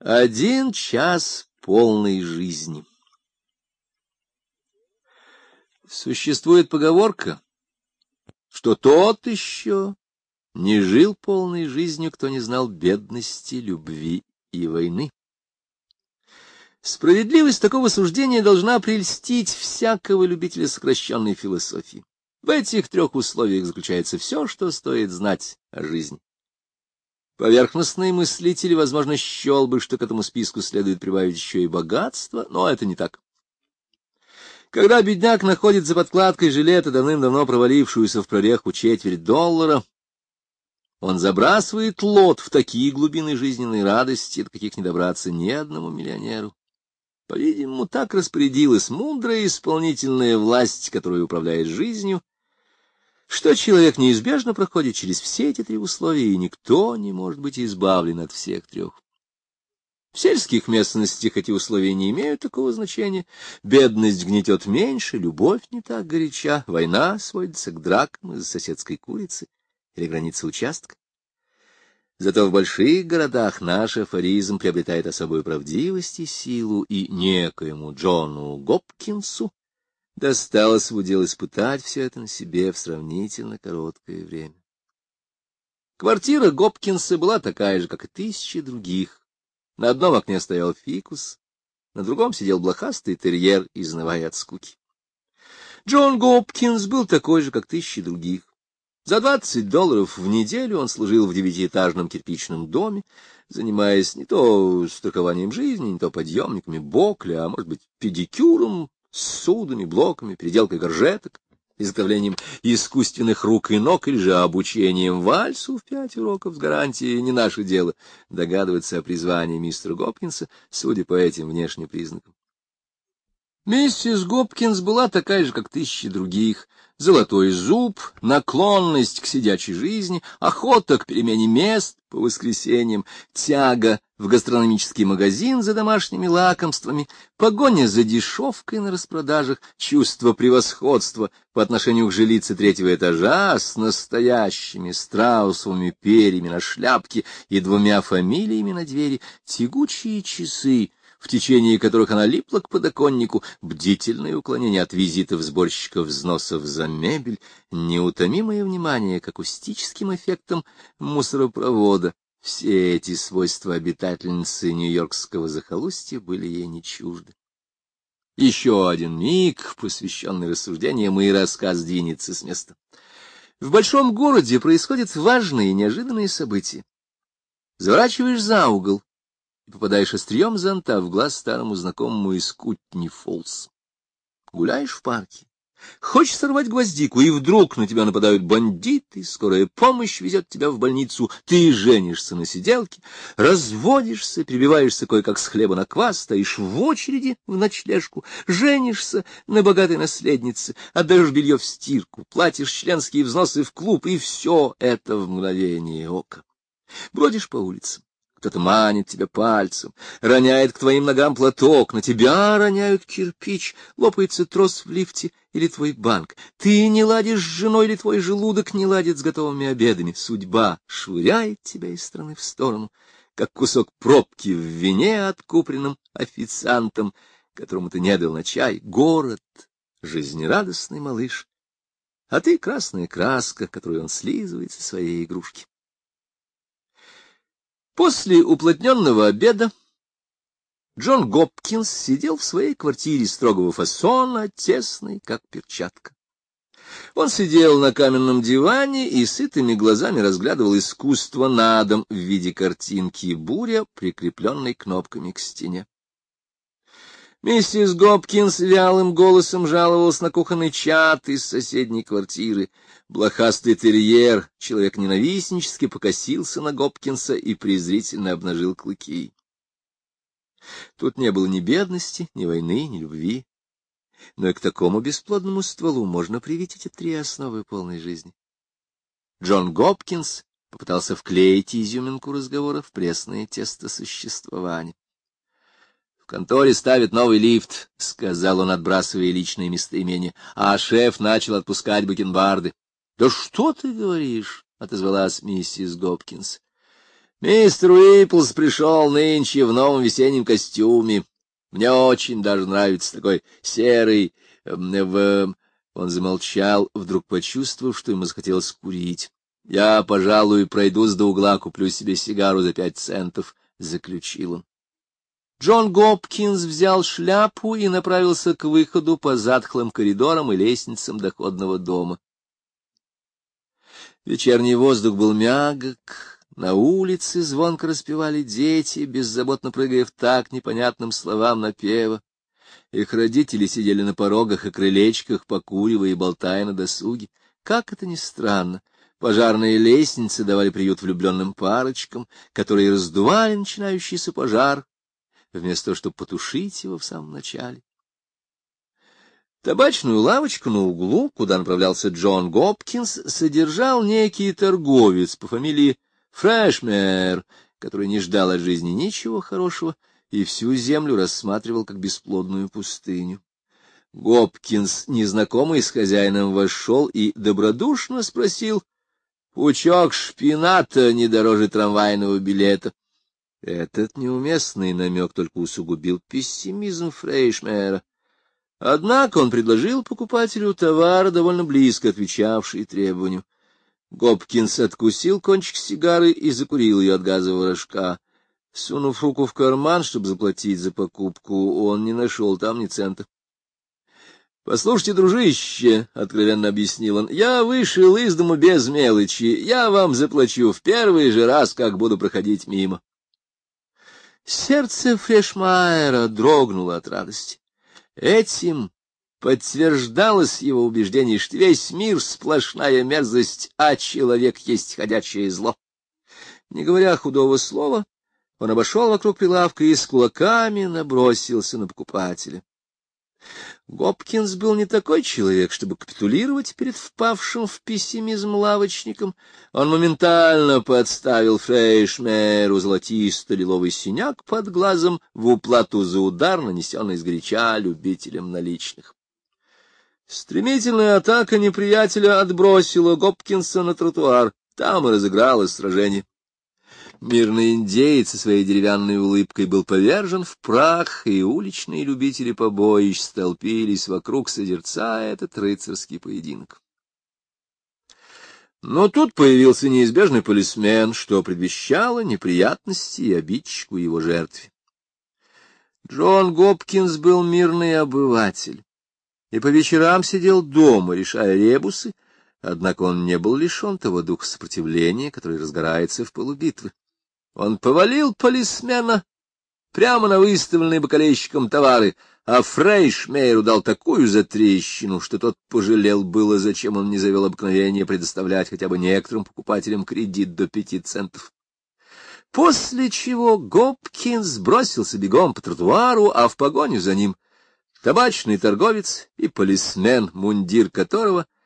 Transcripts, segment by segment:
Один час полной жизни. Существует поговорка, что тот еще не жил полной жизнью, кто не знал бедности, любви и войны. Справедливость такого суждения должна прельстить всякого любителя сокращенной философии. В этих трех условиях заключается все, что стоит знать о жизни. Поверхностный мыслитель, возможно, счел бы, что к этому списку следует прибавить еще и богатство, но это не так. Когда бедняк находит за подкладкой жилета давным-давно провалившуюся в прореху четверть доллара, он забрасывает лот в такие глубины жизненной радости, до каких не добраться ни одному миллионеру. По-видимому, так распорядилась мудрая исполнительная власть, которая управляет жизнью, что человек неизбежно проходит через все эти три условия, и никто не может быть избавлен от всех трех. В сельских местностях эти условия не имеют такого значения. Бедность гнетет меньше, любовь не так горяча, война сводится к дракам из соседской курицы или границы участка. Зато в больших городах наш афоризм приобретает особую правдивость и силу, и некоему Джону Гопкинсу досталось удел испытать все это на себе в сравнительно короткое время. Квартира Гопкинса была такая же, как и тысячи других. На одном окне стоял фикус, на другом сидел блохастый терьер, изнывая от скуки. Джон Гопкинс был такой же, как тысячи других. За двадцать долларов в неделю он служил в девятиэтажном кирпичном доме, занимаясь не то страхованием жизни, не то подъемниками бокля, а, может быть, педикюром, судами, блоками, переделкой горжеток, изготовлением искусственных рук и ног или же обучением вальсу в пять уроков с гарантией не наше дело догадываться о призвании мистера Гопкинса, судя по этим внешним признакам. Миссис Гопкинс была такая же, как тысячи других — золотой зуб, наклонность к сидячей жизни, охота к перемене мест по воскресеньям, тяга в гастрономический магазин за домашними лакомствами, погоня за дешевкой на распродажах, чувство превосходства по отношению к жилице третьего этажа с настоящими страусовыми перьями на шляпке и двумя фамилиями на двери, тягучие часы — в течение которых она липла к подоконнику, бдительное уклонение от визитов сборщиков взносов за мебель, неутомимое внимание к акустическим эффектам мусоропровода. Все эти свойства обитательницы нью-йоркского захолустья были ей не чужды. Еще один миг, посвященный рассуждениям, и рассказ двинется с места. В большом городе происходят важные и неожиданные события. Заворачиваешь за угол, и попадаешь острием зонта в глаз старому знакомому из Кутни-Фоллс. Гуляешь в парке, хочешь сорвать гвоздику, и вдруг на тебя нападают бандиты, скорая помощь везет тебя в больницу, ты женишься на сиделке, разводишься, прибиваешься кое-как с хлеба на квас, стоишь в очереди в ночлежку, женишься на богатой наследнице, отдаешь белье в стирку, платишь членские взносы в клуб, и все это в мгновение ока. Бродишь по улицам, кто-то манит тебя пальцем, роняет к твоим ногам платок, на тебя роняют кирпич, лопается трос в лифте или твой банк. Ты не ладишь с женой или твой желудок не ладит с готовыми обедами. Судьба швыряет тебя из стороны в сторону, как кусок пробки в вине откупленном официантом, которому ты не дал на чай. Город, жизнерадостный малыш, а ты красная краска, которую он слизывает со своей игрушки. После уплотненного обеда Джон Гопкинс сидел в своей квартире строгого фасона, тесной, как перчатка. Он сидел на каменном диване и сытыми глазами разглядывал искусство на дом в виде картинки буря, прикрепленной кнопками к стене. Миссис Гопкинс вялым голосом жаловалась на кухонный чат из соседней квартиры. Блохастый терьер, человек ненавистнически покосился на Гопкинса и презрительно обнажил клыки. Тут не было ни бедности, ни войны, ни любви. Но и к такому бесплодному стволу можно привить эти три основы полной жизни. Джон Гопкинс попытался вклеить изюминку разговора в пресное тесто существования конторе ставят новый лифт, — сказал он, отбрасывая личные местоимения, а шеф начал отпускать бакенбарды. — Да что ты говоришь? — отозвалась миссис Гопкинс. Мистер Уиплс пришел нынче в новом весеннем костюме. Мне очень даже нравится такой серый... В... Он замолчал, вдруг почувствовав, что ему захотелось курить. Я, пожалуй, пройдусь до угла, куплю себе сигару за пять центов, — заключил он. Джон Гопкинс взял шляпу и направился к выходу по затхлым коридорам и лестницам доходного дома. Вечерний воздух был мягок, на улице звонко распевали дети, беззаботно прыгая в так непонятным словам напева. Их родители сидели на порогах и крылечках, покуривая и болтая на досуге. Как это ни странно, пожарные лестницы давали приют влюбленным парочкам, которые раздували начинающийся пожар, вместо того, чтобы потушить его в самом начале. Табачную лавочку на углу, куда направлялся Джон Гопкинс, содержал некий торговец по фамилии Фрешмер, который не ждал от жизни ничего хорошего и всю землю рассматривал как бесплодную пустыню. Гопкинс, незнакомый с хозяином, вошел и добродушно спросил, «Пучок шпината не дороже трамвайного билета». Этот неуместный намек только усугубил пессимизм Фрейшмера. Однако он предложил покупателю товар, довольно близко отвечавший требованию. Гопкинс откусил кончик сигары и закурил ее от газового рожка. Сунув руку в карман, чтобы заплатить за покупку, он не нашел там ни цента. — Послушайте, дружище, — откровенно объяснил он, — я вышел из дому без мелочи. Я вам заплачу в первый же раз, как буду проходить мимо. Сердце Фрешмайера дрогнуло от радости. Этим подтверждалось его убеждение, что весь мир — сплошная мерзость, а человек есть ходячее зло. Не говоря худого слова, он обошел вокруг прилавка и с кулаками набросился на покупателя. Гопкинс был не такой человек, чтобы капитулировать перед впавшим в пессимизм лавочником. Он моментально подставил Фрейшмеру золотисто-лиловый синяк под глазом в уплату за удар, нанесенный сгоряча любителям наличных. Стремительная атака неприятеля отбросила Гопкинса на тротуар. Там и разыгралось сражение. Мирный индейец со своей деревянной улыбкой был повержен в прах, и уличные любители побоищ столпились вокруг, созерцая этот рыцарский поединок. Но тут появился неизбежный полисмен, что предвещало неприятности и обидчику его жертве. Джон Гопкинс был мирный обыватель, и по вечерам сидел дома, решая ребусы, однако он не был лишен того духа сопротивления, который разгорается в полубитвы. Он повалил полисмена прямо на выставленные бокалейщиком товары, а Фрейшмейеру дал такую затрещину, что тот пожалел было, зачем он не завел обыкновение предоставлять хотя бы некоторым покупателям кредит до пяти центов. После чего Гопкинс бросился бегом по тротуару, а в погоню за ним табачный торговец и полисмен, мундир которого —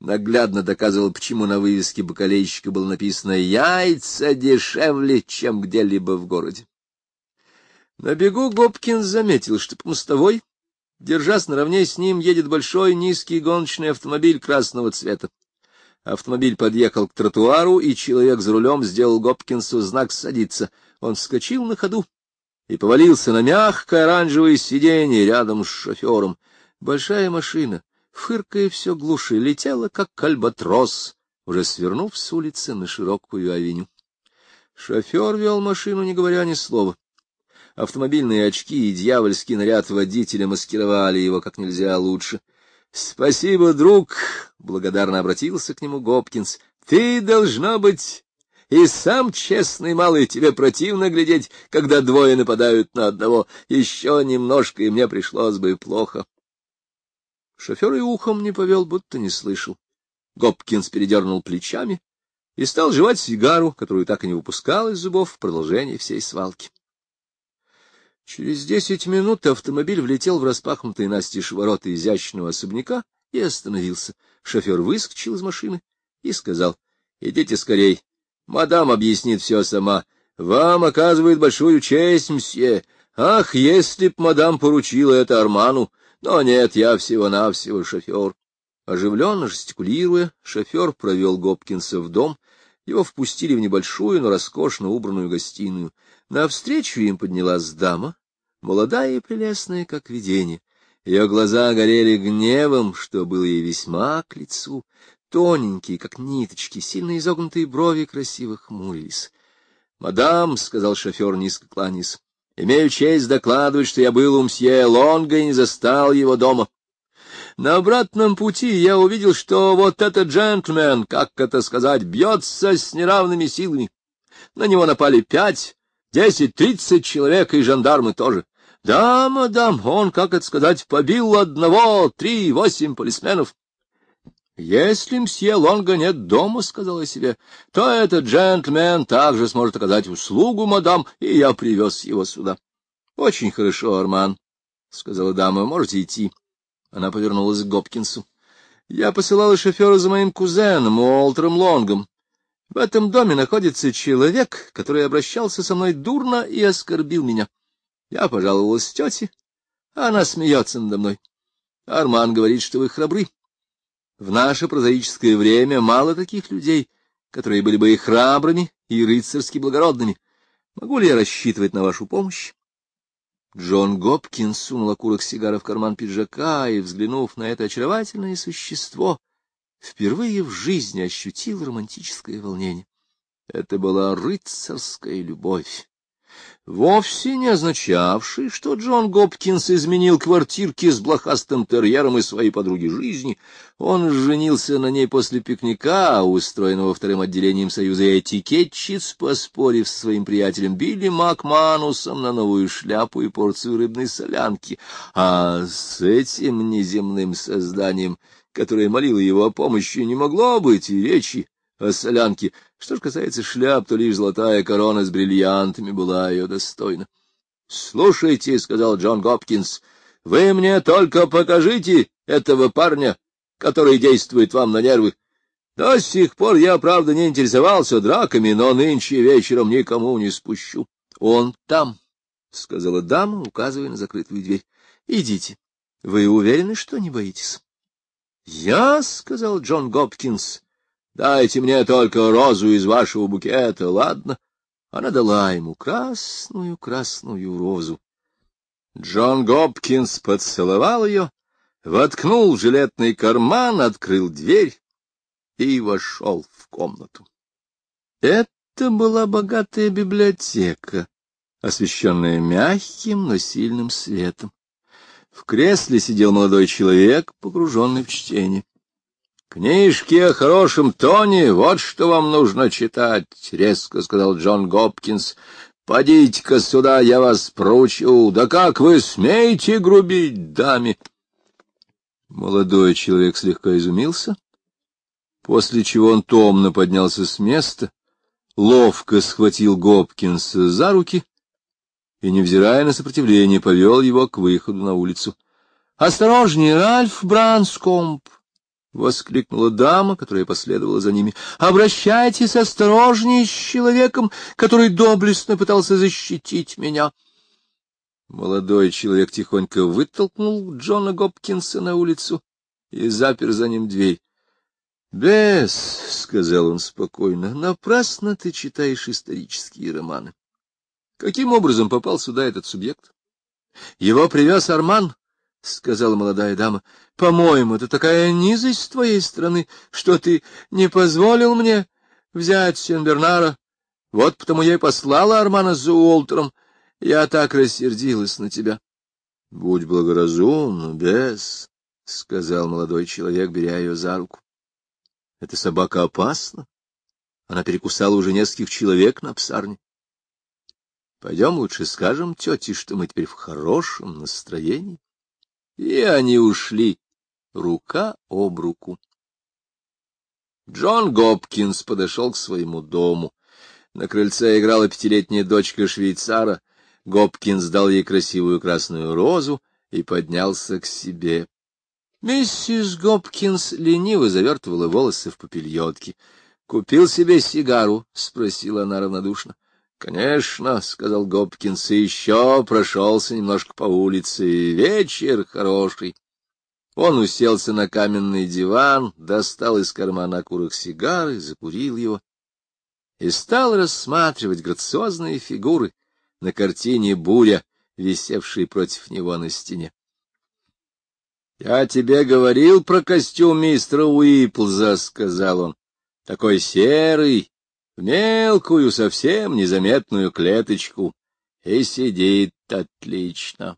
наглядно доказывал, почему на вывеске бакалейщика было написано «Яйца дешевле, чем где-либо в городе». На бегу Гопкинс заметил, что по мостовой, держась наравне с ним, едет большой низкий гоночный автомобиль красного цвета. Автомобиль подъехал к тротуару, и человек за рулем сделал Гопкинсу знак «садиться». Он вскочил на ходу и повалился на мягкое оранжевое сиденье рядом с шофером. Большая машина фыркая все глуше, летела, как альбатрос, уже свернув с улицы на широкую авеню. Шофер вел машину, не говоря ни слова. Автомобильные очки и дьявольский наряд водителя маскировали его как нельзя лучше. — Спасибо, друг! — благодарно обратился к нему Гопкинс. — Ты, должна быть, и сам честный малый, тебе противно глядеть, когда двое нападают на одного. Еще немножко, и мне пришлось бы плохо. Шофер и ухом не повел, будто не слышал. Гопкинс передернул плечами и стал жевать сигару, которую так и не выпускал из зубов в продолжении всей свалки. Через десять минут автомобиль влетел в распахнутые настежь ворота изящного особняка и остановился. Шофер выскочил из машины и сказал, — Идите скорей, мадам объяснит все сама. Вам оказывает большую честь, мсье. Ах, если б мадам поручила это Арману! Но нет, я всего-навсего шофер. Оживленно жестикулируя, шофер провел Гопкинса в дом, Его впустили в небольшую, но роскошно убранную гостиную. Навстречу им поднялась дама, молодая и прелестная, как видение. Ее глаза горели гневом, что было ей весьма к лицу. Тоненькие, как ниточки, сильно изогнутые брови красиво хмурились. — Мадам, — сказал шофер, низко кланяясь, — имею честь докладывать, что я был у мсье Лонга и не застал его дома. На обратном пути я увидел, что вот этот джентльмен, как это сказать, бьется с неравными силами. На него напали пять, десять, тридцать человек, и жандармы тоже. Да, мадам, он, как это сказать, побил одного, три, восемь полисменов. «Если мсье Лонга нет дома, — сказал я себе, — то этот джентльмен также сможет оказать услугу, мадам, и я привез его сюда». — Очень хорошо, Арман, — сказала дама, — можете идти. Она повернулась к Гопкинсу. — Я посылала шофера за моим кузеном, Уолтером Лонгом. В этом доме находится человек, который обращался со мной дурно и оскорбил меня. Я пожаловалась тете, а она смеется надо мной. Арман говорит, что вы храбры. В наше прозаическое время мало таких людей, которые были бы и храбрыми, и рыцарски благородными. Могу ли я рассчитывать на вашу помощь? Джон Гопкинс сунул окурок сигара в карман пиджака и, взглянув на это очаровательное существо, впервые в жизни ощутил романтическое волнение. Это была рыцарская любовь вовсе не означавший, что Джон Гопкинс изменил квартирки с блохастым терьером и своей подруги жизни. Он женился на ней после пикника, устроенного вторым отделением Союза этикетчиц, поспорив с своим приятелем Билли Макманусом на новую шляпу и порцию рыбной солянки. А с этим неземным созданием, которое молило его о помощи, не могло быть и речи о солянке. Что ж касается шляп, то лишь золотая корона с бриллиантами была ее достойна. — Слушайте, — сказал Джон Гопкинс, — вы мне только покажите этого парня, который действует вам на нервы. До сих пор я, правда, не интересовался драками, но нынче вечером никому не спущу. — Он там, — сказала дама, указывая на закрытую дверь. — Идите. Вы уверены, что не боитесь? — Я, — сказал Джон Гопкинс, Дайте мне только розу из вашего букета, ладно? Она дала ему красную-красную розу. Джон Гопкинс поцеловал ее, воткнул в жилетный карман, открыл дверь и вошел в комнату. Это была богатая библиотека, освещенная мягким, но сильным светом. В кресле сидел молодой человек, погруженный в чтение. Книжки о хорошем тоне, вот что вам нужно читать, — резко сказал Джон Гопкинс. — Подите-ка сюда, я вас проучу. Да как вы смеете грубить даме? Молодой человек слегка изумился, после чего он томно поднялся с места, ловко схватил Гопкинса за руки и, невзирая на сопротивление, повел его к выходу на улицу. — Осторожнее, Ральф Бранскомп! — воскликнула дама, которая последовала за ними. — Обращайтесь осторожнее с человеком, который доблестно пытался защитить меня. Молодой человек тихонько вытолкнул Джона Гопкинса на улицу и запер за ним дверь. — Бесс, — сказал он спокойно, — напрасно ты читаешь исторические романы. Каким образом попал сюда этот субъект? Его привез Арман, — сказала молодая дама, — по-моему, это такая низость с твоей стороны, что ты не позволил мне взять Сен-Бернара. Вот потому я и послала Армана за Уолтером. Я так рассердилась на тебя. — Будь благоразумна, без, — сказал молодой человек, беря ее за руку. — Эта собака опасна. Она перекусала уже нескольких человек на псарне. Пойдем лучше скажем тете, что мы теперь в хорошем настроении. И они ушли, рука об руку. Джон Гопкинс подошел к своему дому. На крыльце играла пятилетняя дочка швейцара. Гопкинс дал ей красивую красную розу и поднялся к себе. Миссис Гопкинс лениво завертывала волосы в попельотке. — Купил себе сигару? — спросила она равнодушно. Конечно, — сказал Гопкинс, — и еще прошелся немножко по улице. Вечер хороший. Он уселся на каменный диван, достал из кармана окурок сигары, закурил его и стал рассматривать грациозные фигуры на картине «Буря», висевшей против него на стене. — Я тебе говорил про костюм мистера Уиплза, — сказал он. — Такой серый, в мелкую, совсем незаметную клеточку, и сидит отлично.